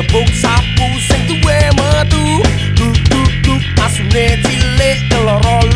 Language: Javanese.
tepuk sapu sing duwe metu duk duk duk pas ne cilik keloro